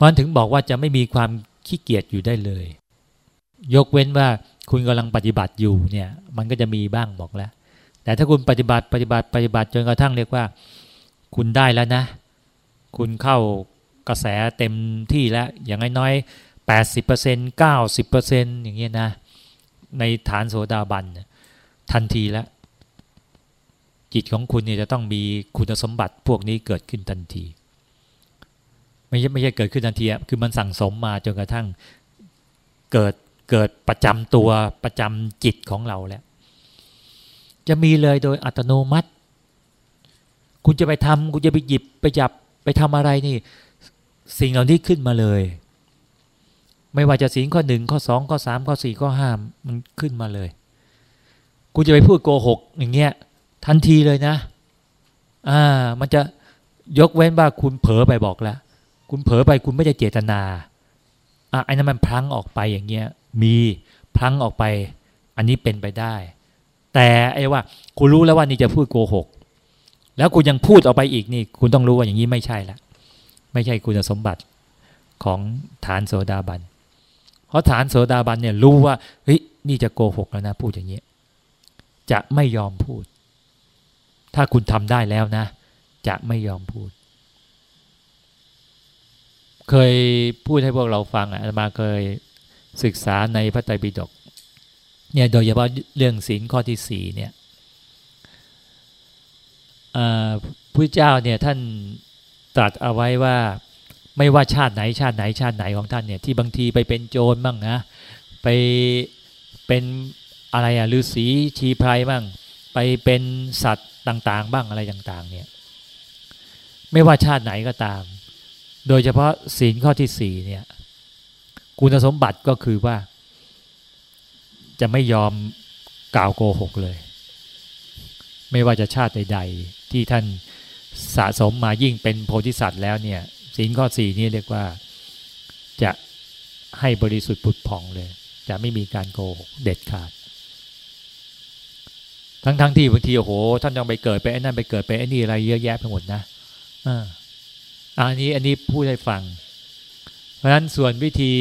มันถึงบอกว่าจะไม่มีความขี้เกียจอยู่ได้เลย ยกเว้นว่าคุณกำลังปฏิบัติอยู่เนี่ยมันก็จะมีบ้างบอกแล้ว แต่ถ้าคุณปฏิบัติปฏิบัติปฏิบัติจนกระทั่งเรียกว่า คุณได้แล้วนะ คุณเข้ากระแสเต็มที่แล้ว อย่างน้อยๆแปดสิบเปอร์เซ็นต์เก้าสิบเปอร์เซ็นต์อย่างเงี้ยนะ ในฐานโสดาบันทันทีแล้ว จิตของคุณเนี่ยจะต้องมีคุณสมบัติพวกนี้เกิดขึ้นทันที ไม่ใช่ไม่ใช่เกิดขึ้นทันทีอะคือมันสั่งสมมาจนกระทั่งเกิดเกิดประจำตัวประจำจิตของเราแล้วจะมีเลยโดยอัตโนมัติ คุณจะไปทำคุณจะไปหยิบไปจับไปทำอะไรนี่ สิ่งเหล่านี้ขึ้นมาเลย ไม่ว่าจะศีลข้อหนึ่งข้อสองข้อสามข้อสี่ข้อห้ามันขึ้นมาเลย คุณจะไปพูดโกหกอย่างเงี้ยทันทีเลยนะ อ่า มันจะยกเว้นว่าคุณเผลอไปบอกแล้ว คุณเผลอไปคุณไม่ได้เจตนาอะไอ้นั้นมันพลั้งออกไปอย่างเงี้ยมีพลั้งออกไป อันนี้เป็นไปได้ แต่ไอ้ว่า คุณรู้แล้วว่านี่จะพูดโกหก แล้วคุณยังพูดออกไปอีกนี่ คุณต้องรู้ว่าอย่างนี้ไม่ใช่ละไม่ใช่คุณสมบัติของฐานโสดาบัน เพราะฐานโสดาบันเนี่ยรู้ว่าเฮ้ยนี่จะโกหกแล้วนะ พูดอย่างนี้จะไม่ยอมพูด ถ้าคุณทำได้แล้วนะ จะไม่ยอมพูด เคยพูดให้พวกเราฟังอะมาเคยศึกษาในพระไตรปิฎกเนี่ยโดยเฉพาะเรื่องศีลข้อที่สี่เนี่ยพระเจ้าเนี่ยท่านตรัสเอาไว้ว่าไม่ว่าชาติไหนชาติไหนชาติไหนของท่านเนี่ยที่บางทีไปเป็นโจรบ้างนะไปเป็นอะไรอะฤาษีชีพรายบ้างไปเป็นสัตว์ต่าง ๆ บ้างอะไรต่าง ๆ เนี่ย ไม่ว่าชาติไหนก็ตาม โดยเฉพาะศีลข้อที่สี่เนี่ย คุณสมบัติก็คือว่า จะไม่ยอมกล่าวโกหกเลย ไม่ว่าจะชาติใด ๆ ที่ท่านสะสมมายิ่งเป็นโพธิสัตว์แล้วเนี่ยศีลข้อสี่นี่เรียกว่าจะให้บริสุทธิ์ผุดผ่องเลย จะไม่มีการโกหกเด็ดขาด ทั้งๆทที่บางทีโอ้โห ท่านต้องไปเกิดไปไอ้นั่นไปเกิดไปไอ้นี่อะไรเยอะแยะไปหมดนะอ่า อันนี้อันนี้พูดให้ฟัง เพราะฉะนั้นส่วนวิธี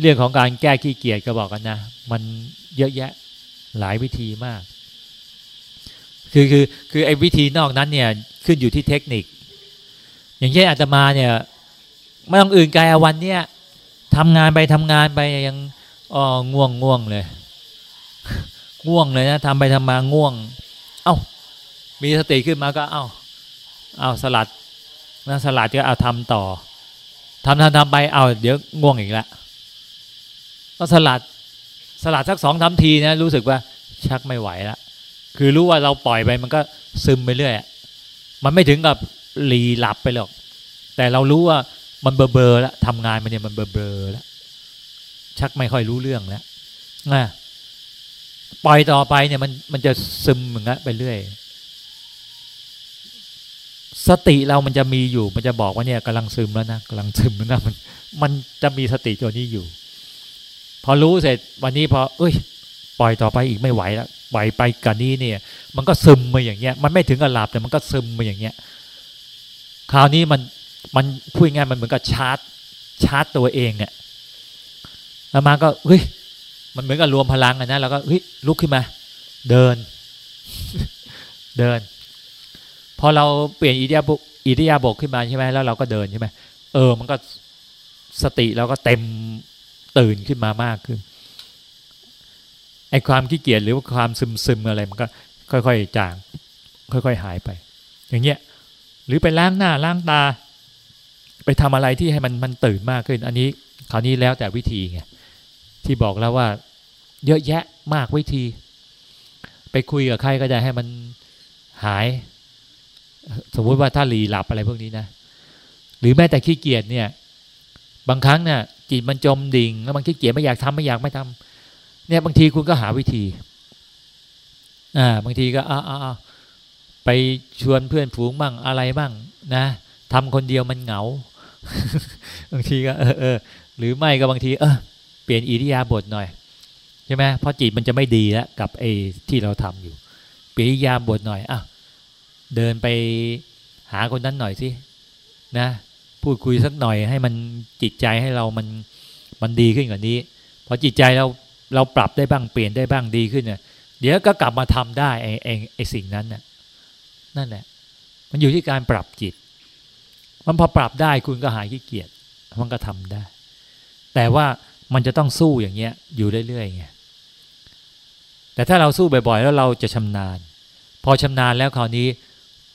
เรื่องของการแก้ขี้เกียจก็บอกกันนะ มันเยอะแยะหลายวิธีมาก คือคือคือไอ้วิธีนอกนั้นเนี่ยขึ้นอยู่ที่เทคนิค อย่างเช่นอาตมาเนี่ยไม่ต้องอื่นไกลวันเนี้ยทำงานไปทำงานไปยังอ๋อง่วงง่วงเลย ง่วงเลยนะทำไปทำมาง่วง เอา้ามีสติขึ้นมาก็เอา้าเอาสลัด นะสลัดก็เอาทำต่อทำทำทำไปเอาเดี๋ยวง่วงอีกแล้วก็สลัดสลัดสักสองทำทีนะรู้สึกว่าชักไม่ไหวแล้วคือรู้ว่าเราปล่อยไปมันก็ซึมไปเรื่อยมันไม่ถึงกับหลีหลับไปหรอก แต่เรารู้ว่ามันเบอเบอแล้วทำงานมันเนี่ยมันเบอเบอแล้วชักไม่ค่อยรู้เรื่องแล้วนะปล่อยต่อไปเนี่ยมันมันจะซึมเหมือนกันไปเรื่อย สติเรามันจะมีอยู่ มันจะบอกว่าเนี่ยกำลังซึมแล้วนะกำลังซึมแล้วนะมัน มันจะมีสติตัวนี้อยู่ พอรู้เสร็จวันนี้พอเอ้ย ปล่อยต่อไปอีกไม่ไหวแล้วปล่อยไปกันนี้เนี่ย มันก็ซึมมาอย่างเงี้ย มันไม่ถึงกับหลับแต่มันก็ซึมมาอย่างเงี้ย คราวนี้มันมันพูดง่ายมันเหมือนกับชาร์จ ชาร์จตัวเองเนี่ยแล้วมาก็เฮ้ยมันเหมือนกับรวมพลังอะนะเราก็เฮ้ยลุกขึ้นมา เดิน เดิน อเราเปลี่ยนอิริยาบถอิริยาบถขึ้นมาใช่ไหมแล้วเราก็เดินใช่ไหมเออ มันก็สติเราก็เต็มตื่นขึ้นมามากขึ้นไอ้ความขี้เกียจหรือว่าความซึมซึมอะไรมันก็ค่อยๆจาง ค่อย ๆ หายไป อย่างเงี้ยหรือไปล้างหน้าล้างตา ไปทำอะไรที่ให้มันมันตื่นมากขึ้น อันนี้คราวนี้แล้วแต่วิธีไงที่บอกแล้วว่า เยอะแยะมากวิธี ไปคุยกับใครก็ได้ให้มันหาย สมมุติว่าถ้าหลีหลับอะไรพวกนี้นะ หรือแม้แต่ขี้เกียจเนี่ย บางครั้งเนี่ยจิตมันจมดิ่ง แล้วมันขี้เกียจไม่อยากทำไม่อยากไม่ทำเนี่ยบางทีคุณก็หาวิธี อ่า บางทีก็อ้าไปชวนเพื่อนฝูงบ้างอะไรบ้างนะทำคนเดียวมันเหงา บางทีก็ เออเออหรือไม่ก็บางที เออเปลี่ยนอิริยาบถหน่อยใช่ไหมเพราะจิตมันจะไม่ดีแล้วกับไอ้ที่เราทำอยู่ เปลี่ยนอิริยาบถหน่อยอะ เดินไปหาคนนั้นหน่อยสินะ พูดคุยสักหน่อยให้มันจิตใจให้เรามันมันดีขึ้นกว่านี้พอจิตใจเราเราปรับได้บ้างเปลี่ยนได้บ้างดีขึ้นเนี่ยเดี๋ยวก็กลับมาทำได้ไอ้ไอ้ไอ้สิ่งนั้นน่ะนั่นแหละ มันอยู่ที่การปรับจิต มันพอปรับได้คุณก็หายขี้เกียจมันก็ทำได้ แต่ว่ามันจะต้องสู้อย่างเงี้ยอยู่เรื่อยๆไงแต่ถ้าเราสู้บ่อยๆ แล้วเราจะชำนาญ พอชำนาญแล้วคราวนี้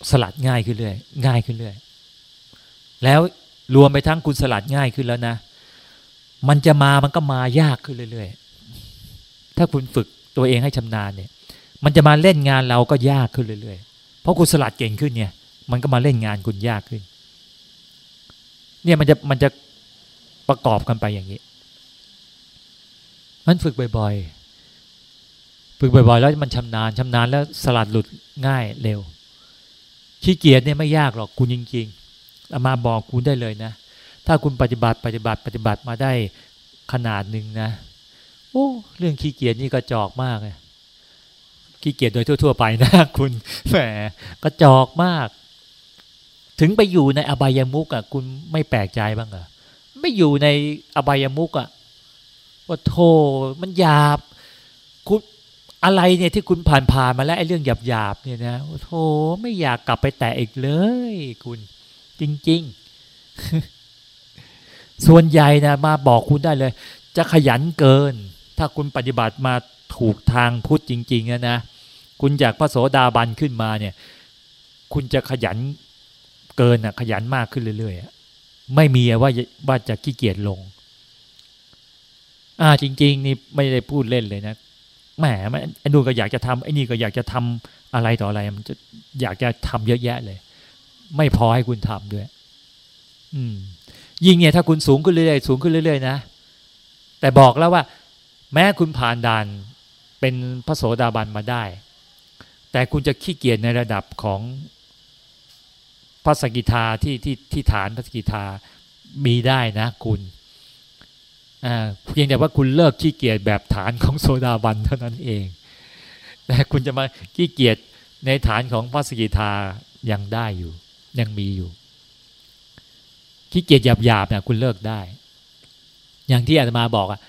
สลัดง่ายขึ้นเรื่อยง่ายขึ้นเรื่อยแล้วรวมไปทั้งคุณสลัดง่ายขึ้นแล้วนะ มันจะมามันก็มายากขึ้นเรื่อยๆ ถ้าคุณฝึกตัวเองให้ชำนาญเนี่ย มันจะมาเล่นงานเราก็ยากขึ้นเรื่อยๆ เพราะคุณสลัดเก่งขึ้นเนี่ย มันก็มาเล่นงานคุณยากขึ้น เนี่ยมันจะมันจะประกอบกันไปอย่างนี้มันฝึกบ่อยๆ ฝึกบ่อยๆ แล้วมันชำนาญชำนาญแล้วสลัดหลุดง่ายเร็ว ขี้เกียจเนี่ยไม่ยากหรอกคุณจริงๆอามาบอกคุณได้เลยนะ ถ้าคุณปฏิบัติปฏิบัติปฏิบัติมาได้ขนาดหนึ่งนะโอ้เรื่องขี้เกียจนี่กระจอกมากเลยขี้เกียจโดยทั่ว ๆ ไปนะคุณแหมกระจอกมาก ถึงไปอยู่ในอบายามุกอะ คุณไม่แปลกใจบ้างเหรอไม่อยู่ในอบายามุกอะว่าโธมันหยาบคุณ อะไรเนี่ยที่คุณผ่านผ่านมาแล้วไอ้เรื่องหยาบหยาบเนี่ยนะโอ้โธไม่อยากกลับไปแตะอีกเลย คุณ จริง ๆ ส่วนใหญ่นะมาบอกคุณได้เลย จะขยันเกิน ถ้าคุณปฏิบัติมาถูกทางพุทธจริงๆนะนะคุณจากพระโสดาบันขึ้นมาเนี่ย คุณจะขยันเกินอะ ขยันมากขึ้นเรื่อยๆไม่มีว่าว่าจะขี้เกียจลง อ่าจริง ๆ นี่ไม่ได้พูดเล่นเลยนะ แหมไอ้นู่นก็อยากจะทำไอ้นี่ก็อยากจะทำอะไรต่ออะไร มันจะอยากจะทำเยอะแยะเลย ไม่พอให้คุณทำด้วย อืม ยิ่งเนี่ยถ้าคุณสูงขึ้นเรื่อยๆสูงขึ้นเรื่อยๆนะแต่บอกแล้วว่า แม้คุณผ่านด่านเป็นพระโสดาบันมาได้ แต่คุณจะขี้เกียจในระดับของพระสกิทาที่ที่ที่ฐานพระสกิทามีได้นะคุณ เพียงแต่ว่าคุณเลิกขี้เกียจแบบฐานของโซดาบันเท่านั้นเอง แต่คุณจะมาขี้เกียจในฐานของพระสกิทายังได้อยู่ ยังมีอยู่ ขี้เกียจหยาบๆเนี่ยคุณเลิกได้ อย่างที่อาตมาบอกอะ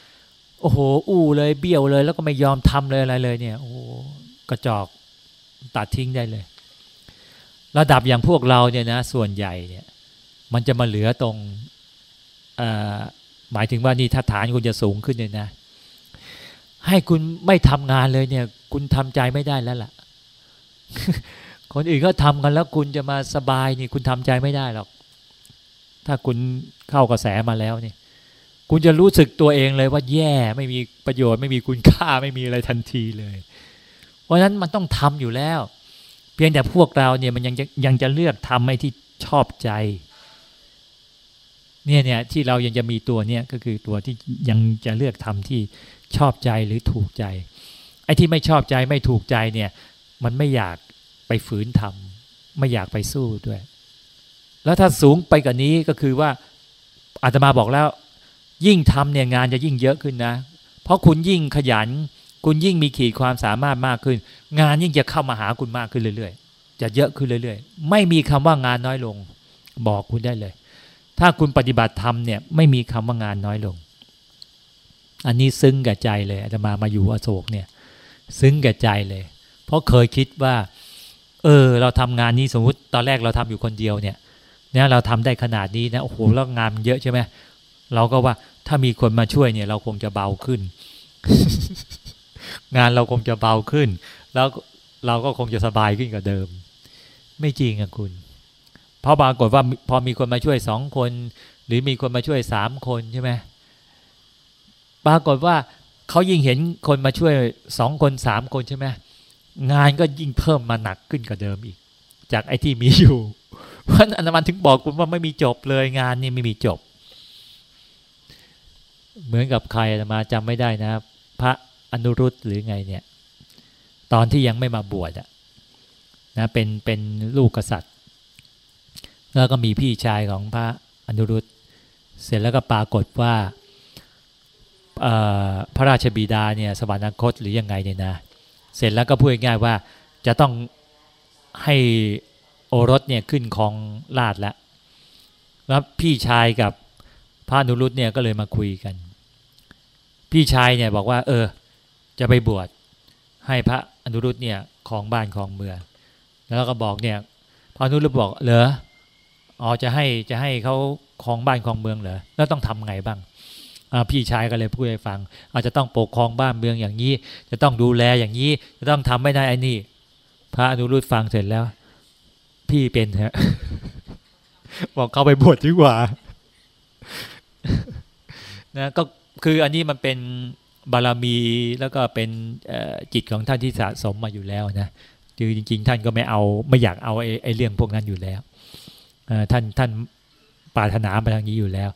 โอ้โห อู้เลยเบี้ยวเลย แล้วก็ไม่ยอมทำเลยอะไรเลยเนี่ย โอ้กระจอกตัดทิ้งได้เลย ระดับอย่างพวกเราเนี่ยนะ ส่วนใหญ่เนี่ย มันจะมาเหลือตรง หมายถึงว่านี่ถ้าฐานคุณจะสูงขึ้นเนี่ยนะ ให้คุณไม่ทำงานเลยเนี่ย คุณทำใจไม่ได้แล้วล่ะ คนอื่นก็ทำกันแล้วคุณจะมาสบายนี่ คุณทำใจไม่ได้หรอก ถ้าคุณเข้ากระแสมาแล้วนี่คุณจะรู้สึกตัวเองเลยว่าแย่ไม่มีประโยชน์ไม่มีคุณค่าไม่มีอะไรทันทีเลย เพราะฉะนั้นมันต้องทำอยู่แล้ว เพียงแต่พวกเราเนี่ยมันยังยังจะเลือกทำให้ที่ชอบใจ เนี่ยเนี่ยที่เรายังจะมีตัวเนี่ยก็คือตัวที่ยังจะเลือกทำที่ชอบใจหรือถูกใจ ไอ้ที่ไม่ชอบใจไม่ถูกใจเนี่ยมันไม่อยากไปฝืนทำไม่อยากไปสู้ด้วย แล้วถ้าสูงไปกว่านี้ก็คือว่าอาตมาบอกแล้ว ยิ่งทำเนี่ยงานจะยิ่งเยอะขึ้นนะ เพราะคุณยิ่งขยัน คุณยิ่งมีขีดความสามารถมากขึ้น งานยิ่งจะเข้ามาหาคุณมากขึ้นเรื่อยๆ จะเยอะขึ้นเรื่อยๆ ไม่มีคำว่างานน้อยลง บอกคุณได้เลย ถ้าคุณปฏิบัติธรรมเนี่ยไม่มีคำว่างานน้อยลง อันนี้ซึ้งกับใจเลยอาตมามาอยู่อโศกเนี่ย ซึ้งกับใจเลย เพราะเคยคิดว่า เออ เราทำงานนี้สมมติตอนแรกเราทำอยู่คนเดียวเนี่ยเนี่ยเราทำได้ขนาดนี้นะโอ้โหแล้วงานเยอะใช่ไหมเราก็ว่าถ้ามีคนมาช่วยเนี่ย เราคงจะเบาขึ้น งานเราคงจะเบาขึ้น แล้วเราก็คงจะสบายขึ้นกว่าเดิม ไม่จริงอะคุณ เพราะปรากฏว่าพอมีคนมาช่วยสองคน หรือมีคนมาช่วยสามคนใช่ไหมปรากฏว่าเขายิ่งเห็นคนมาช่วยสองคนสามคนใช่ไหมงานก็ยิ่งเพิ่มมาหนักขึ้นกว่าเดิมอีก จากไอ้ที่มีอยู่เพราะอันนั้นถึงบอกคุณว่าไม่มีจบเลยงานนี่ไม่มีจบ เหมือนกับใครมาจำไม่ได้นะ พระอนุรุตหรือไงเนี่ย ตอนที่ยังไม่มาบวชอะนะเป็นเป็นลูกกษัตริย์ แล้วก็มีพี่ชายของพระอนุรุตเสร็จแล้วก็ปรากฏว่าพระราชบิดาเนี่ยสวรรคตหรือยังไงเนี่ยนะเสร็จแล้วก็พูดง่ายว่าจะต้องให้โอรสเนี่ยขึ้นของลาดแล้วแล้วพี่ชายกับพระอนุรุตเนี่ยก็เลยมาคุยกัน พี่ชายเนี่ยบอกว่า เออ จะไปบวชให้พระอนุรุตเนี่ยของบ้านของเมืองแล้วก็บอกเนี่ยพระอนุรุตบอกเหรอ อ๋อจะให้จะให้เขาของบ้านของเมืองเหรอแล้วต้องทำไงบ้างพี่ชายก็เลยพูดให้ฟัง อาจจะต้องปกครองบ้านเมืองอย่างนี้ จะต้องดูแลอย่างนี้ จะต้องทำไม่ได้ไอ้นี่ พระอนุรุตฟังเสร็จแล้ว พี่เป็นฮะบอกเขาไปบวชดีกว่านะก็คืออันนี้มันเป็นบารมีแล้วก็เป็นจิตของท่านที่สะสมมาอยู่แล้วนะคือจริง ๆ ท่านก็ไม่เอาไม่อยากเอาไอ้เรื่องพวกนั้นอยู่แล้ว ท่านท่านปรารถนาไปทางนี้อยู่แล้ว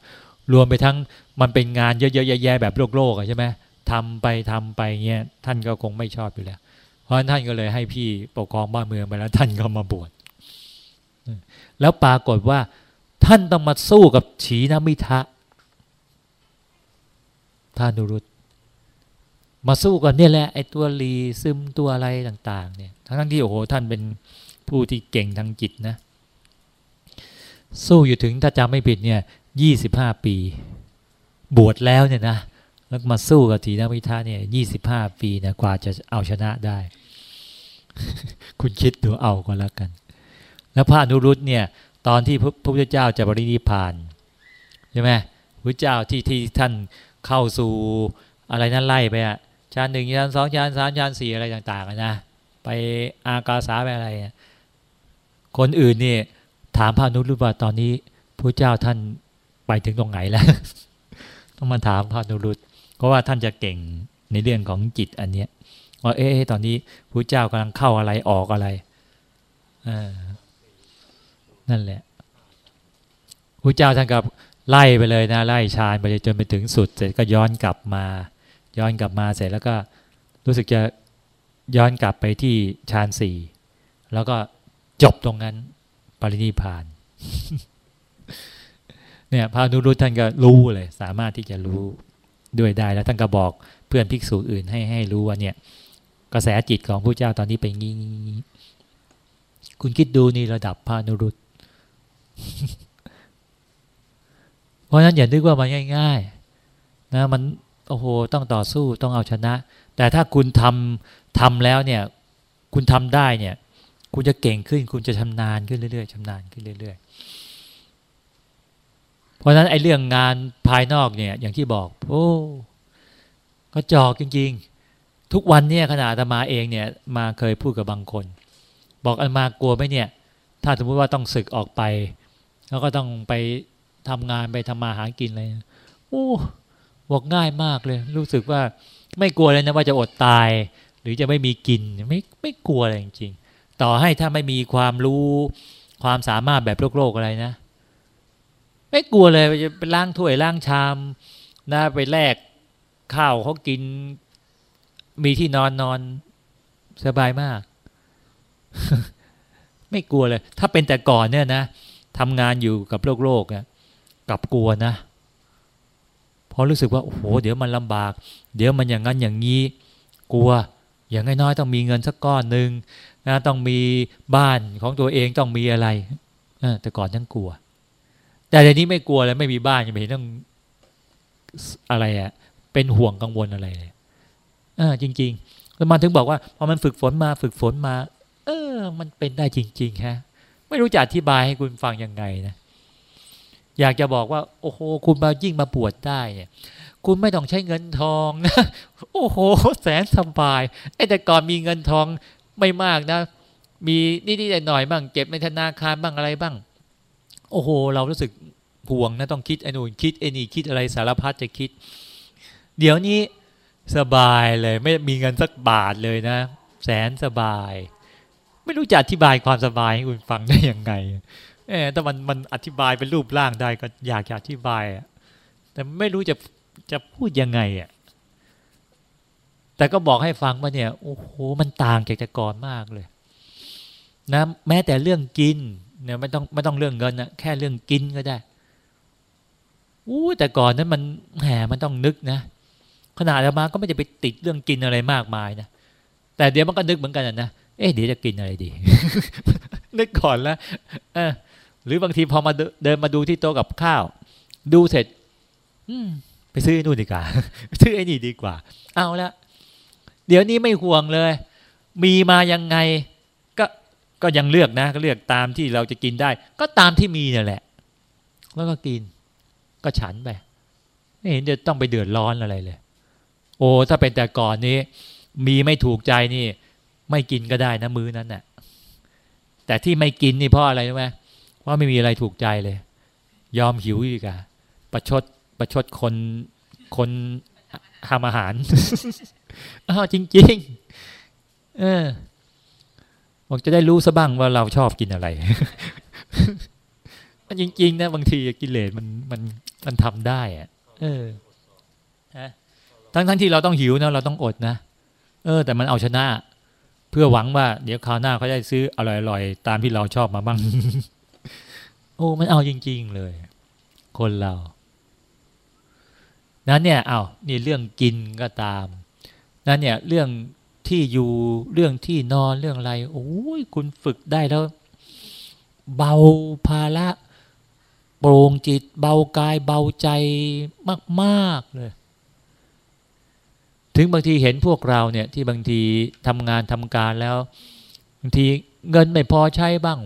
รวมไปทั้งมันเป็นงานเยอะๆแย่ๆแบบโลกโลกใช่ไหมทำไปทำไปเงี้ยท่านก็คงไม่ชอบอยู่แล้ว เพราะนั้นท่านก็เลยให้พี่ปกครองบ้านเมืองไปแล้วท่านก็มาบวชแล้วปรากฏว่า ท่านต้องมาสู้กับฉีนมิทะท่านุรุตมาสู้กันเนี่ยแหละไอ้ตัวลีซึมตัวอะไรต่าง ๆ เนี่ย ทั้งที่โอ้โหท่านเป็นผู้ที่เก่งทางจิตนะ สู้อยู่ถึงถ้าจำไม่ผิดเนี่ยยี่สิบห้าปี บวชแล้วเนี่ยนะแล้วมาสู้กับทีนวิทาเนี่ยยี่สิบห้าปีนะกว่าจะเอาชนะได้ คุณคิดดูเอาก็แล้วกัน แล้วพระอนุรุตเนี่ย ตอนที่พระพุทธเจ้าจะบริณิพานใช่ไหมพระเจ้าที่ที่ท่านเข้าสู่อะไรนั้นไล่ไปอะชั้นหนึ่งชั้นสองชั้นสามชั้นสี่อะไรต่างๆนะไปอากาสาไปอะไร คนอื่นนี่ ถามพระนุรุว่าตอนนี้พระเจ้าท่านไปถึงตรงไหนแล้ว ต้องมาถามพระนุรุตเพราะว่าท่านจะเก่งในเรื่องของจิตอันเนี้ยว่าเอ๊ะตอนนี้พระเจ้ากำลังเข้าอะไรออกอะไรนั่นแหละพระเจ้าท่านกับไล่ไปเลยนะไล่ชาญไปจนไปถึงสุด เสร็จก็ย้อนกลับมา ย้อนกลับมาเสร็จแล้วก็รู้สึกจะย้อนกลับไปที่ชาญสี่แล้วก็จบตรงนั้นป รินิพานเนี่ยพระนุรุตท่านก็รู้เลย สามารถที่จะรู้ด้วยได้แล้วท่านก็บอกเพื่อนภิกษุอื่นให้ให้รู้ว่าเนี่ยกระแสจิตของพระเจ้าตอนนี้เป็นงี้คุณคิดดูนี่ระดับพระนุรุตราะฉะนั้นอย่านึกว่ามันง่าย ๆ นะมันโอ้โหต้องต่อสู้ต้องเอาชนะ แต่ถ้าคุณทำทำแล้วเนี่ย คุณทำได้เนี่ย คุณจะเก่งขึ้น คุณจะชำนาญขึ้นเรื่อยๆชำนาญขึ้นเรื่อยๆ เพราะฉะนั้นไอ้เรื่องงานภายนอกเนี่ยอย่างที่บอก โอ้ก็จอกจริง ๆ ทุกวันเนี่ยขนาดอาตมาเองเนี่ยมาเคยพูดกับบางคน บอกอันมากลัวไหมเนี่ย ถ้าสมมติว่าต้องศึกออกไป แล้วก็ต้องไปทำงานไปทำมาหากินอะไรโอ้บอกง่ายมากเลย รู้สึกว่าไม่กลัวเลยนะว่าจะอดตาย หรือจะไม่มีกินไม่ไม่กลัวเลยจริงๆ ต่อให้ถ้าไม่มีความรู้ความสามารถแบบโลกโลกอะไรนะ ไม่กลัวเลยจะไปล้างถ้วยล้างชามนะไปแลกข้าวเขากิน มีที่นอนนอนสบายมาก ไม่กลัวเลย ถ้าเป็นแต่ก่อนเนี่ยนะทำงานอยู่กับโลกโลกอะกับกลัวนะเพอรู้สึกว่าโอ้โหเดี๋ยวมันลำบาก เดี๋ยวมันอย่างนั้นอย่างนี้ กลัว อย่างน้อยๆต้องมีเงินสักก้อนหนึ่งนะต้องมีบ้านของตัวเองต้องมีอะไรแต่ก่อนยังกลัว แต่เดี๋ยวนี้ไม่กลัวแล้วไม่มีบ้านยังไม่เห็นต้องอะไรอะเป็นห่วงกังวลอะไรเลยอจริงๆแล้วมันถึงบอกว่าพอมันฝึกฝนมาฝึกฝนมา เออ มันเป็นได้จริง ๆ ฮะ ไม่รู้จะอธิบายให้คุณฟังยังไงนะ อยากจะบอกว่า โอ้โห คุณมายิ่งมาปวดได้เนี่ย คุณไม่ต้องใช้เงินทองนะโอ้โห แสนสบายไอ้แต่ก่อนมีเงินทองไม่มากนะ มีนิดๆหน่อยบ้างเก็บในธนาคารบ้างอะไรบ้าง โอ้โห เรารู้สึกห่วงนะต้องคิดไอ้นู่นคิดไอ้นี่คิดอะไรสารพัดจะคิด เดี๋ยวนี้สบายเลย ไม่มีเงินสักบาทเลยนะ แสนสบาย ไม่รู้จะอธิบายความสบายให้คุณฟังได้ยังไงเออแต่มันมันอธิบายเป็นรูปร่างได้ก็อยากจะอธิบายแต่ไม่รู้จะจะพูดยังไงอะแต่ก็บอกให้ฟังว่าเนี่ยโอ้โหมันต่างจากแต่ก่อนมากเลย นะ แม้แต่เรื่องกินเนี่ยไม่ต้องไม่ต้องเรื่องเงินนะแค่เรื่องกินก็ได้อู้แต่ก่อนนั้นมันแหมมันต้องนึกนะขนาดเรามาก็ไม่จะไปติดเรื่องกินอะไรมากมายนะแต่เดี๋ยวมันก็นึกเหมือนกันนะ เอ๊ะเดี๋ยวจะกินอะไรดีนึกก่อนแล้วเออหรือบางทีพอมาเดินมาดูที่โต๊ะกับข้าว ดูเสร็จ อืมไปซื้อนู่นดีกว่าซื้อไอ้นี่ดีกว่า เอาละเดี๋ยวนี้ไม่ห่วงเลย มีมายังไง ก็ก็ยังเลือกนะ ก็เลือกตามที่เราจะกินได้ ก็ตามที่มีเนี่ยแหละ แล้วก็กิน ก็ฉันไปไม่เห็นจะต้องไปเดือดร้อนอะไรเลย โอ้ถ้าเป็นแต่ก่อนนี้ มีไม่ถูกใจนี่ ไม่กินก็ได้นะมื้อนั้นน่ะ แต่ที่ไม่กินนี่เพราะอะไรรู้ไหมว่าไม่มีอะไรถูกใจเลย ยอมหิวดีกว่าประชดประชดคนคนทำอาหารอ้าวจริง ๆ เออบอกจะได้รู้ซะบ้างว่าเราชอบกินอะไรจริง ๆ นะบางทีกิเลสมันมันมันทำได้อะเออทั้งทั้งที่เราต้องหิวนะเราต้องอดนะเออ แต่มันเอาชนะ เพื่อหวังว่าเดี๋ยวคราวหน้าเขาจะซื้ออร่อยๆ ตามที่เราชอบมาบ้าง โอ้มันเอาจริง ๆ เลย คนเรานั้นเนี่ยเอานี่เรื่องกินก็ตาม นั้นเนี่ยเรื่องที่อยู่เรื่องที่นอนเรื่องอะไรโอ้ยคุณฝึกได้แล้ว เบาภาระโปร่งจิต เบากายเบาใจมาก ๆ เลย ถึงบางทีเห็นพวกเราเนี่ยที่บางทีทำงานทำการแล้วบางทีเงินไม่พอใช้บ้าง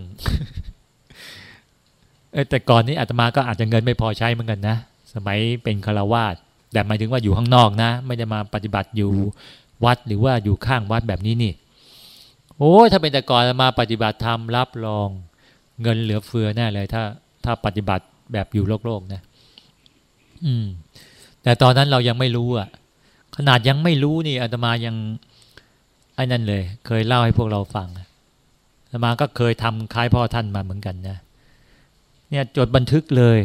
แต่ก่อนนี้อาตมาก็อาจจะเงินไม่พอใช้เหมือนกันนะสมัยเป็นคารวาสแต่หมายถึงว่าอยู่ข้างนอกนะ ไม่ได้มาปฏิบัติอยู่วัดหรือว่าอยู่ข้างวัดแบบนี้นี่ โอ้ถ้าเป็นแต่ก่อนมาปฏิบัติธรรมรับรอง เงินเหลือเฟือแน่เลย ถ้าถ้าปฏิบัติแบบอยู่โลกโลกนะ อืม แต่ตอนนั้นเรายังไม่รู้อะ ขนาดยังไม่รู้นี่อาตมายังไอ้นั่นเลย เคยเล่าให้พวกเราฟังอาตมาก็เคยทำคล้ายพ่อท่านมาเหมือนกันนะเนี่ยจดบันทึกเลย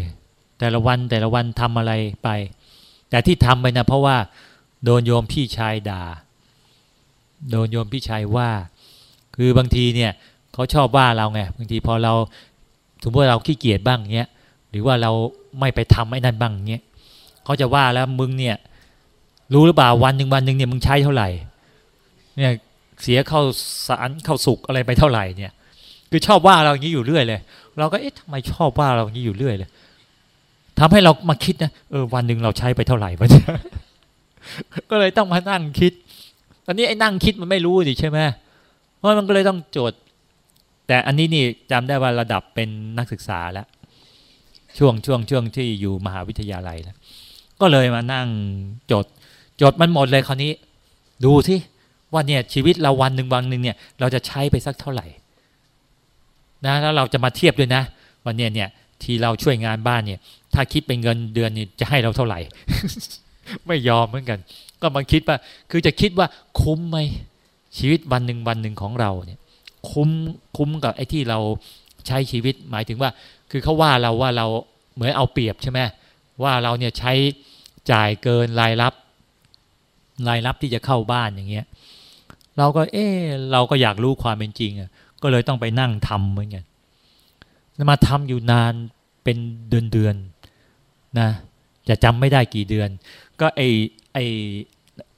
แต่ละวันแต่ละวันทำอะไรไป แต่ที่ทำไปนะเพราะว่า โดนโยมพี่ชายด่า โดนโยมพี่ชายว่า คือบางทีเนี่ยเขาชอบว่าเราไงบางทีพอเราสมมติว่าเราขี้เกียจบ้างเงี้ยหรือว่าเราไม่ไปทำไอ้นั่นบ้างเงี้ยเขาจะว่าแล้วมึงเนี่ย รู้หรือเปล่าวันหนึ่งวันหนึ่งเนี่ยมึงใช้เท่าไหร่ เนี่ยเสียเข้าสารเข้าสุกอะไรไปเท่าไหร่เนี่ย คือชอบว่าเราอย่างนี้อยู่เรื่อยเลย เราก็เอ๊ะทำไมชอบว่าเราอย่างนี้อยู่เรื่อยเลยทำให้เรามาคิดนะเออวันหนึ่งเราใช้ไปเท่าไหร่วะเนี่ยก็เลยต้องมานั่งคิด ตอนนี้ไอ้นั่งคิดมันไม่รู้ดิใช่ไหมเพราะมันก็เลยต้องโจทย์ แต่อันนี้นี่จำได้ว่าระดับเป็นนักศึกษาแล้วช่วงช่วงช่วงที่อยู่มหาวิทยาลัยแล้วก็เลยมานั่งจด จดมันหมดเลยคราวนี้ ดูสิว่าเนี่ยชีวิตเราวันหนึ่งวันหนึ่งเนี่ย เราจะใช้ไปสักเท่าไหร่ นะแล้วเราจะมาเทียบด้วยนะวันเนี้ยเนี่ย ที่เราช่วยงานบ้านเนี่ย ถ้าคิดเป็นเงินเดือนนี่จะให้เราเท่าไหร่ ไม่ยอมเหมือนกัน ก็มาคิดว่า คือจะคิดว่าคุ้มไหมชีวิตวันหนึ่งวันหนึ่งของเราเนี่ย คุ้มคุ้มกับไอ้ที่เราใช้ชีวิตหมายถึงว่า คือเขาว่าเราว่าเราเหมือนเอาเปรียบใช่ไหมว่าเราเนี่ยใช้จ่ายเกินรายรับ รายรับที่จะเข้าบ้านอย่างเงี้ย เราก็เออเราก็อยากรู้ความเป็นจริงอะก็เลยต้องไปนั่งทำเหมือนกันมาทำอยู่นานเป็นเดือนเดือนนะจะจำไม่ได้กี่เดือน ก็ไอไอ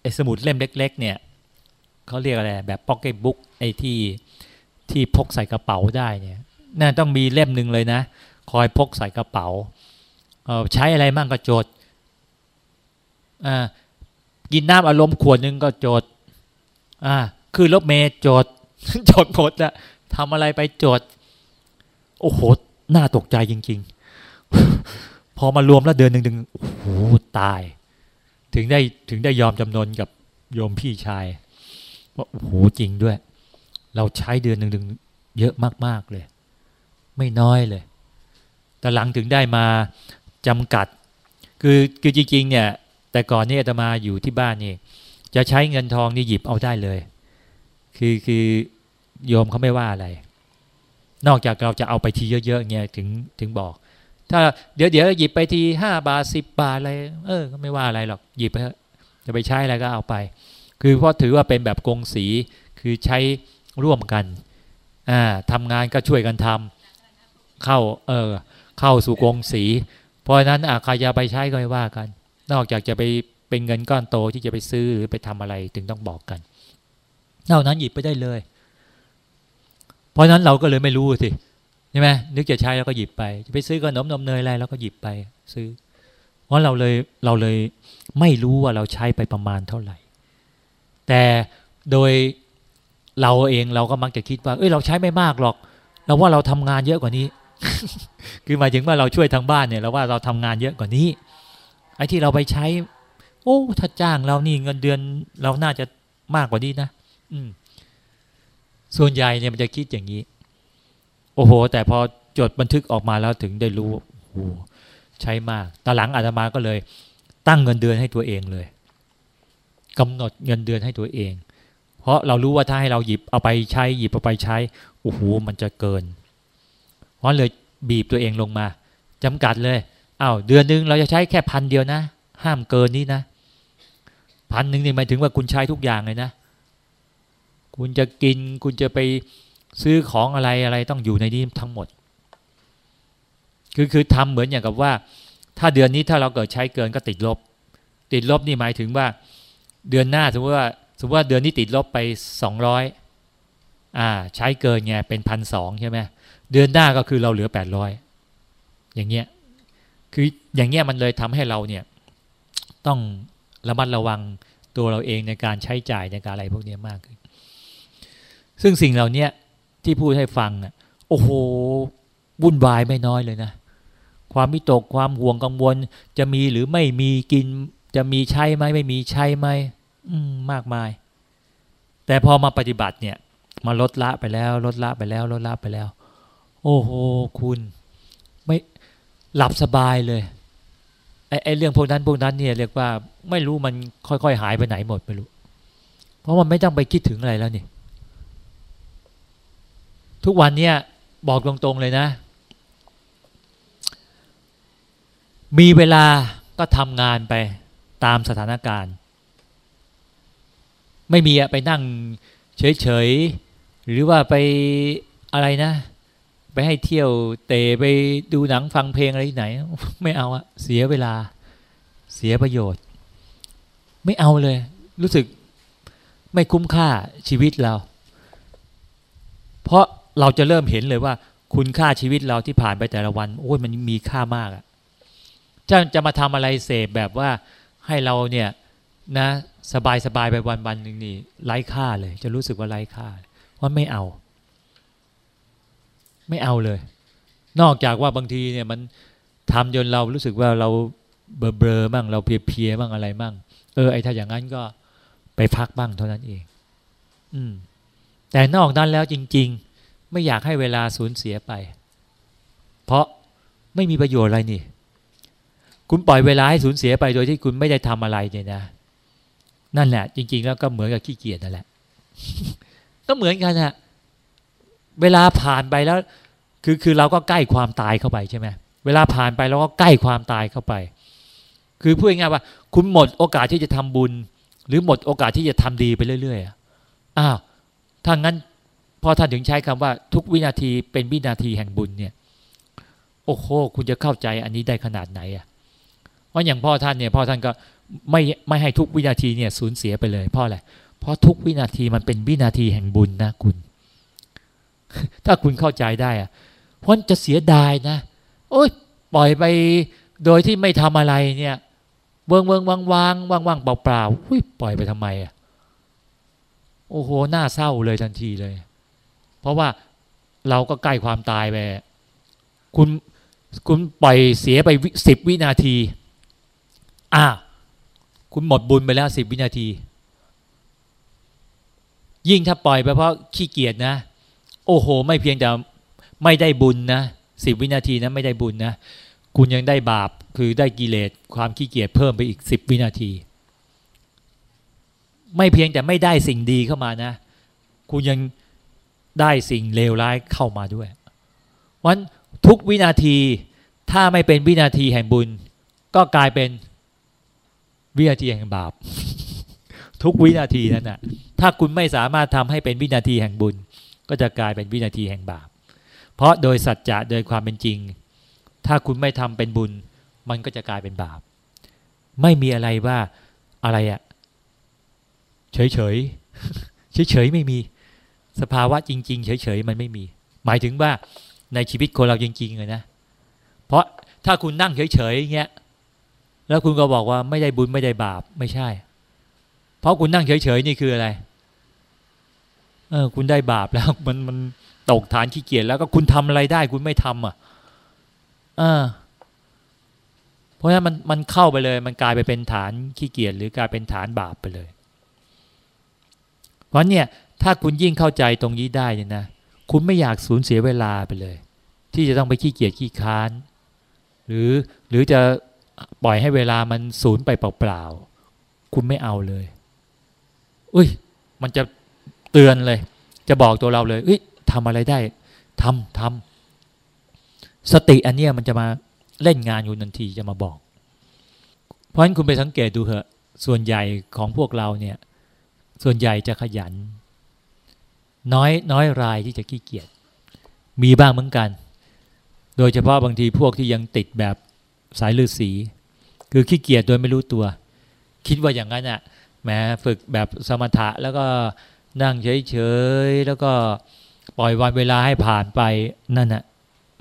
ไอสมุดเล่มเล็ก ๆ เนี่ยเขาเรียกอะไรแบบพ็อกเก็ตบุ๊กไอที่ที่พกใส่กระเป๋าได้เนี่ยน่าต้องมีเล่มหนึ่งเลยนะ คอยพกใส่กระเป๋า ใช้อะไรมั่งก็จดอ่า กินน้ำอารมณ์ขวดหนึ่งก็จด อ่า คือรถเมย์จด จดหมดละทำอะไรไปจด โอ้โห น่าตกใจจริง ๆ พอมารวมแล้วเดือนหนึ่งๆโอ้โห ตาย ถึงได้ถึงได้ยอมจำนนกับโยมพี่ชายว่าโอ้โห จริงด้วย เราใช้เดือนหนึ่งๆเยอะมาก ๆ เลย ไม่น้อยเลย แต่หลังถึงได้มาจำกัด คือคือจริง ๆ เนี่ย แต่ก่อนนี่อาตมาอยู่ที่บ้านนี่ จะใช้เงินทองนี่หยิบเอาได้เลย คือคือโยมเขาไม่ว่าอะไร นอกจากเราจะเอาไปทีเยอะๆเงี้ยถึงถึงบอก ถ้าเดี๋ยวเดี๋ยวหยิบไปทีห้าบาทสิบบาทอะไรเออก็ไม่ว่าอะไรหรอกหยิบไปจะไปใช้อะไรก็เอาไป คือเพราะถือว่าเป็นแบบกงสีคือใช้ร่วมกันอ่าทำงานก็ช่วยกันทำเข้าเออเข้าสู่กงสี เพราะนั้นอาใครจะไปใช้ก็ไม่ว่ากัน นอกจากจะไปเป็นเงินก้อนโตที่จะไปซื้อหรือไปทำอะไรถึงต้องบอกกันนอกนั้นหยิบไปได้เลย เพราะนั้นเราก็เลยไม่รู้สิใช่ไหมนึกจะใช้แล้วก็หยิบไป จะไปซื้อขนมนมเนยอะไรแล้วก็หยิบไปซื้อ เพราะเราเลยเราเลยไม่รู้ว่าเราใช้ไปประมาณเท่าไหร่ แต่โดยเราเองเราก็มักจะคิดว่า เอ้ยเราใช้ไม่มากหรอกเราว่าเราทำงานเยอะกว่านี้ คือหมายถึงว่าเราช่วยทางบ้านเนี่ยเราว่าเราทำงานเยอะกว่านี้ ไอ้ที่เราไปใช้ โอ้ถ้าจ้างเรานี่เงินเดือน เราน่าจะมากกว่านี้นะอืม ส่วนใหญ่เนี่ยมันจะคิดอย่างนี้ โอ้โห แต่พอจดบันทึกออกมาแล้วถึงได้รู้โอ้ใช้มากตอนหลังอาตมาก็เลย ตั้งเงินเดือนให้ตัวเองเลยกำหนดเงินเดือนให้ตัวเอง เพราะเรารู้ว่าถ้าให้เราหยิบเอาไปใช้ หยิบเอาไปใช้โอ้โหมันจะเกิน เพราะเลยบีบตัวเองลงมาจำกัดเลย อา้าวเดือนหนึ่งเราจะใช้แค่พันเดียวนะ ห้ามเกินนี้นะพันหนึ่งนี่หมายถึงว่าคุณใช้ทุกอย่างเลยนะ คุณจะกินคุณจะไปซื้อของอะไรอะไรต้องอยู่ในนี้ทั้งหมด คือคือทำเหมือนอย่างกับว่า ถ้าเดือนนี้ถ้าเราเกิดใช้เกินก็ติดลบ ติดลบนี่หมายถึงว่าเดือนหน้าสมมติว่าสมมติว่าเดือนนี้ติดลบไปสองร้อยอ่า ใช้เกินไงเป็นพันสองใช่ไหมเดือนหน้าก็คือเราเหลือแปดร้อยอย่างเงี้ย คืออย่างเงี้ยมันเลยทำให้เราเนี่ยต้องระมัดระวังตัวเราเองในการใช้จ่ายในการอะไรพวกนี้มากขึ้น ซึ่งสิ่งเหล่านี้ที่พูดให้ฟังอะโอ้โหวุ่นวายไม่น้อยเลยนะ ความมิตกความห่วงกังวล จะมีหรือไม่มีกิน จะมีใช้ไหมไม่มีใช้ไหมมมากมาย แต่พอมาปฏิบัติเนี่ย มาลดละไปแล้ว ลดละไปแล้ว ลดละไปแล้ว โอ้โหคุณ ไม่ หลับสบายเลยไอ้ไอเรื่องพวกนั้นพวกนั้นเนี่ยเรียกว่าไม่รู้มันค่อยๆหายไปไหนหมดไม่รู้ เพราะมันไม่ต้องไปคิดถึงอะไรแล้วนี่ ทุกวันเนี่ยบอกตรงๆเลยนะ มีเวลาก็ทำงานไปตามสถานการณ์ ไม่มีอะไปนั่งเฉยๆหรือว่าไปอะไรนะ ไปให้เที่ยวเตะไปดูหนังฟังเพลงอะไรที่ไหน ไม่เอาอะเสียเวลาเสียประโยชน์ ไม่เอาเลย รู้สึกไม่คุ้มค่าชีวิตเรา เพราะเราจะเริ่มเห็นเลยว่า คุณค่าชีวิตเราที่ผ่านไปแต่ละวัน โอ้ยมันมีค่ามากอะจะจะมาทำอะไรเสพแบบว่าให้เราเนี่ยนะสบายสบายไปวันวันหนึ่งนี่ไร้ค่าเลย จะรู้สึกว่าไร้ค่าเพราไม่เอา ไม่เอาเลย นอกจากว่าบางทีเนี่ยมันทำจนเรารู้สึกว่าเราเบลอเบลอบ้างเราเพียเพียบ้างอะไรบ้างเออไอ้ถ้าอย่างนั้นก็ไปพักบ้างเท่านั้นเอง อืม แต่นอกนั้นแล้วจริง ๆ ไม่อยากให้เวลาสูญเสียไป เพราะไม่มีประโยชน์อะไรนี่ คุณปล่อยเวลาให้สูญเสียไปโดยที่คุณไม่ได้ทำอะไรเนี่ยนะ นั่นแหละ จริง ๆ แล้วก็เหมือนกับขี้เกียจนั่นแหละ ก็เหมือนกันอะ เวลาผ่านไปแล้วคือคือเราก็ใกล้ความตายเข้าไปใช่ไหมเวลาผ่านไปเราก็ใกล้ความตายเข้าไป คือพูดง่ายๆว่า คุณหมดโอกาสที่จะทำบุญ หรือหมดโอกาสที่จะทำดีไปเรื่อยๆอ้าวถ้างั้นพอท่านถึงใช้คำว่าทุกวินาทีเป็นวินาทีแห่งบุญเนี่ย โอ้โหคุณจะเข้าใจอันนี้ได้ขนาดไหนอะว่าะอย่างพ่อท่านเนี่ยพ่อท่านก็ไม่ไม่ให้ทุกวินาทีเนี่ยสูญเสียไปเลยเพราะอะไรเพราะทุกวินาทีมันเป็นวินาทีแห่งบุญนะคุณ ถ้าคุณเข้าใจได้อะเพราะจะเสียดายนะ โอ้ยปล่อยไปโดยที่ไม่ทำอะไรเนี่ยเวิงเวิงวางวางว่างว่างเปล่าเปล่าปล่อยไปทำไมอะโอ้โหน่าเศร้าเลยทันทีเลย เพราะว่าเราก็ใกล้ความตายไปคุณคุณปล่อยเสียไปสิบวินาที อ่า คุณหมดบุญไปแล้วสิบวินาที ยิ่งถ้าปล่อยไปเพราะขี้เกียจนะ โอ้โห ไม่เพียงแต่ไม่ได้บุญนะสิบวินาทีนะไม่ได้บุญนะคุณยังได้บาปคือได้กิเลสความขี้เกียจเพิ่มไปอีกสิบวินาที ไม่เพียงแต่ไม่ได้สิ่งดีเข้ามานะ คุณยังได้สิ่งเลวร้ายเข้ามาด้วยวันทุกวินาทีถ้าไม่เป็นวินาทีแห่งบุญ ก็กลายเป็นวินาทีแห่งบาป ทุกวินาทีนั้นนะถ้าคุณไม่สามารถทำให้เป็นวินาทีแห่งบุญ ก็จะกลายเป็นวินาทีแห่งบาป เพราะโดยสัจจะโดยความเป็นจริง ถ้าคุณไม่ทำเป็นบุญ มันก็จะกลายเป็นบาป ไม่มีอะไรว่าอะไรอะเฉยเฉยเฉยเฉยไม่มี สภาวะจริง ๆ เฉยๆมันไม่มี หมายถึงว่าในชีวิตคนเราจริงๆเลยนะ เพราะถ้าคุณนั่งเฉยๆอย่างเงี้ยแล้วคุณก็บอกว่าไม่ได้บุญไม่ได้บาปไม่ใช่ เพราะคุณนั่งเฉยๆนี่คืออะไร เออ คุณได้บาปแล้ว มันมันตกฐานขี้เกียจแล้วก็คุณทำอะไรได้ คุณไม่ทำอะอ่าเพราะฉะนั้นมันมันเข้าไปเลย มันกลายไปเป็นฐานขี้เกียจหรือกลายเป็นฐานบาปไปเลย เพราะเนี่ย ถ้าคุณยิ่งเข้าใจตรงนี้ได้เนี่ยนะคุณไม่อยากสูญเสียเวลาไปเลย ที่จะต้องไปขี้เกียจขี้ค้าน หรือหรือจะปล่อยให้เวลามันสูญไปเปล่าๆคุณไม่เอาเลยอุ้ย มันจะ เตือนเลย จะบอกตัวเราเลยเอ้ยทำอะไรได้ทำทำสติอันเนี้ยมันจะมาเล่นงานอยู่ทันทีจะมาบอก เพราะฉะนั้นคุณไปสังเกตดูเถอะ ส่วนใหญ่ของพวกเราเนี่ย ส่วนใหญ่จะขยัน น้อยน้อยรายที่จะขี้เกียจมีบ้างเหมือนกัน โดยเฉพาะบางทีพวกที่ยังติดแบบสายลือสีคือขี้เกียจโดยไม่รู้ตัว คิดว่าอย่างนั้นอะแหมฝึกแบบสมถะแล้วก็ นั่งเฉยๆแล้วก็ปล่อยวันเวลาให้ผ่านไปนั่นน่ะ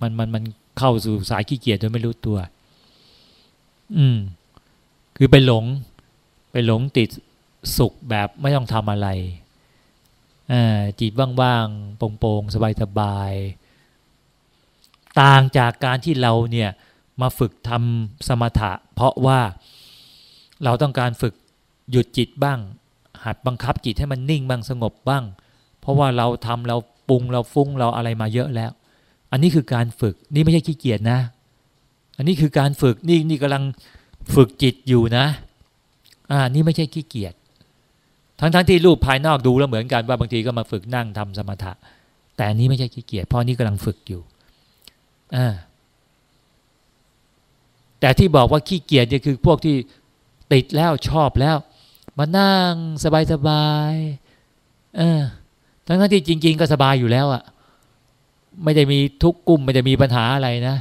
มันมันมันเข้าสู่สายขี้เกียจโดยไม่รู้ตัว อืม คือไปหลง ไปหลงติดสุขแบบไม่ต้องทำอะไรอ่าจิตว่างๆโปร่งๆสบายๆต่างจากการที่เราเนี่ย มาฝึกทำสมถะ เพราะว่าเราต้องการฝึกหยุดจิตบ้าง หัดบังคับจิตให้มันนิ่งบ้างสงบบ้าง เพราะว่าเราทำเราปรุงเราฟุ้งเราอะไรมาเยอะแล้ว อันนี้คือการฝึกนี่ไม่ใช่ขี้เกียจนะ อันนี้คือการฝึกนี่นี่กำลังฝึกจิตอยู่นะอ่านี่ไม่ใช่ขี้เกียจทั้งทั้งที่รูปภายนอกดูแล้วเหมือนกันว่าบางทีก็มาฝึกนั่งทำสมถะ แต่นี้ไม่ใช่ขี้เกียจเพราะนี่กำลังฝึกอยู่อ่าแต่ที่บอกว่าขี้เกียจเนี่ยคือพวกที่ติดแล้วชอบแล้ว มานั่งสบายๆเออทั้งทั้งที่จริง ๆ ก็สบายอยู่แล้วอะไม่ได้มีทุกข์กุ้มไม่ได้มีปัญหาอะไรนะ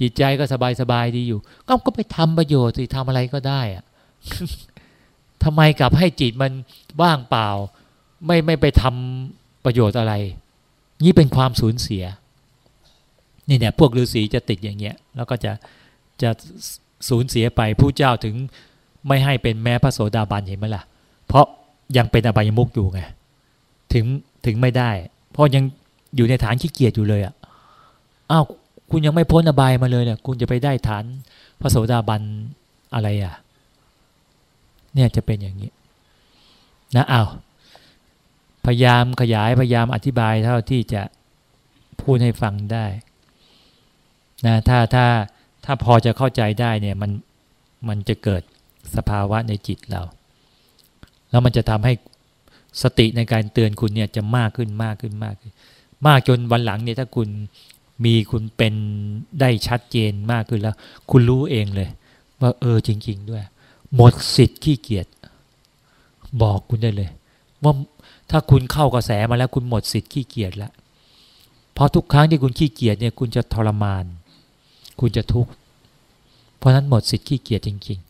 จิตใจก็สบายสบายดีอยู่ ก็ก็ไปทำประโยชน์สิทำอะไรก็ได้อะทำไมกลับให้จิตมันว่างเปล่า ไม่ไม่ไปทำประโยชน์อะไร นี่เป็นความสูญเสียนี่เนี่ยพวกฤาษีจะติดอย่างเงี้ย แล้วก็จะจะสูญเสียไปผู้เจ้าถึง ไม่ให้เป็นแม้พระโสดาบันเห็นไหมล่ะ เพราะยังเป็นอบายมุกอยู่ไงถึงถึงไม่ได้ เพราะยังอยู่ในฐานขี้เกียจอยู่เลยอะอ้าวคุณยังไม่พ้นอบายมาเลยเนี่ยคุณจะไปได้ฐานพระโสดาบันอะไรอะ เนี่ยจะเป็นอย่างนี้ นะอ้าวพยายามขยายพยายามอธิบายเท่าที่จะพูดให้ฟังได้นะถ้าถ้าถ้าพอจะเข้าใจได้เนี่ยมันมันจะเกิด สภาวะในจิตเรา แล้วมันจะทำให้สติในการเตือนคุณเนี่ยจะมากขึ้นมากขึ้นมากขึ้น มากจนวันหลังเนี่ยถ้าคุณมีคุณเป็นได้ชัดเจนมากขึ้นแล้ว คุณรู้เองเลย ว่าเออจริง ๆ ด้วย หมดสิทธิ์ขี้เกียจบอกคุณได้เลย ว่าถ้าคุณเข้ากระแสมาแล้วคุณหมดสิทธิ์ขี้เกียจแล้วเพราะทุกครั้งที่คุณขี้เกียจเนี่ยคุณจะทรมาน คุณจะทุกข์เพราะนั้นหมดสิทธิ์ขี้เกียจจริง